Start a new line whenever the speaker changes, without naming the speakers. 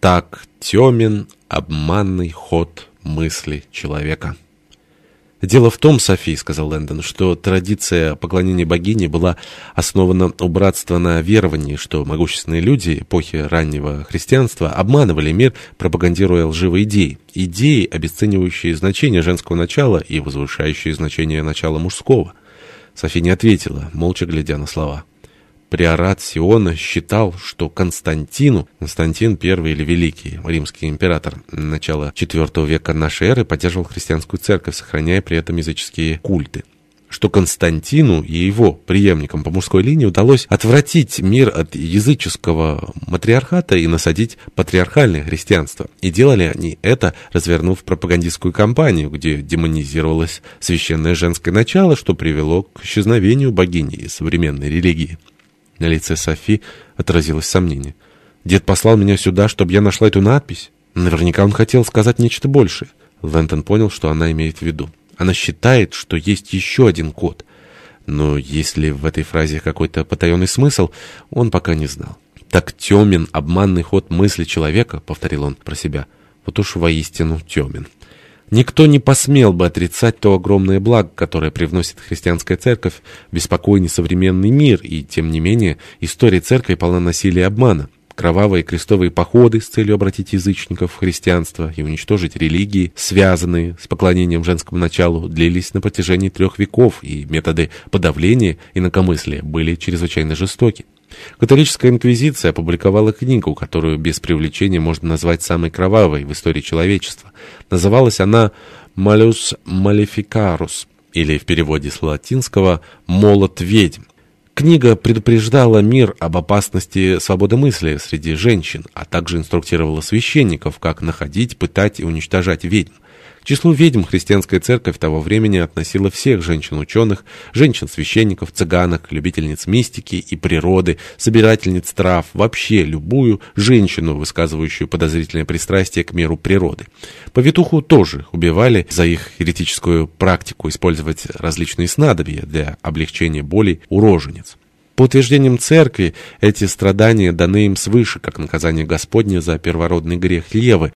Так темен обманный ход мысли человека. «Дело в том, Софи, — сказал Лэндон, — что традиция поклонения богине была основана у братства на веровании, что могущественные люди эпохи раннего христианства обманывали мир, пропагандируя лживые идеи. Идеи, обесценивающие значение женского начала и возвышающие значение начала мужского». Софи не ответила, молча глядя на слова. Приорат Сиона считал, что Константину, Константин I или Великий, римский император начала IV века нашей эры, поддерживал христианскую церковь, сохраняя при этом языческие культы что Константину и его преемникам по мужской линии удалось отвратить мир от языческого матриархата и насадить патриархальное христианство. И делали они это, развернув пропагандистскую кампанию, где демонизировалось священное женское начало, что привело к исчезновению богини из современной религии. На лице Софи отразилось сомнение. «Дед послал меня сюда, чтобы я нашла эту надпись. Наверняка он хотел сказать нечто большее». Лэнтон понял, что она имеет в виду. Она считает, что есть еще один код. Но если в этой фразе какой-то потаенный смысл, он пока не знал. «Так темен обманный ход мысли человека», — повторил он про себя. «Вот уж воистину темен». Никто не посмел бы отрицать то огромное благо, которое привносит христианская церковь в беспокойный современный мир, и, тем не менее, история церкви полна насилия и обмана. Кровавые крестовые походы с целью обратить язычников в христианство и уничтожить религии, связанные с поклонением женскому началу, длились на протяжении трех веков, и методы подавления инакомыслия были чрезвычайно жестоки. Католическая инквизиция опубликовала книгу, которую без привлечения можно назвать самой кровавой в истории человечества. Называлась она «Malus Maleficarus» или в переводе с латинского «Молот ведьм». Книга предупреждала мир об опасности свободы мысли среди женщин, а также инструктировала священников, как находить, пытать и уничтожать ведьм. Числу ведьм христианская церковь того времени относила всех женщин-ученых, женщин-священников, цыганок, любительниц мистики и природы, собирательниц трав, вообще любую женщину, высказывающую подозрительное пристрастие к миру природы. Повитуху тоже убивали за их еретическую практику использовать различные снадобья для облегчения болей у рожениц. По утверждениям церкви, эти страдания даны им свыше, как наказание Господне за первородный грех Левы,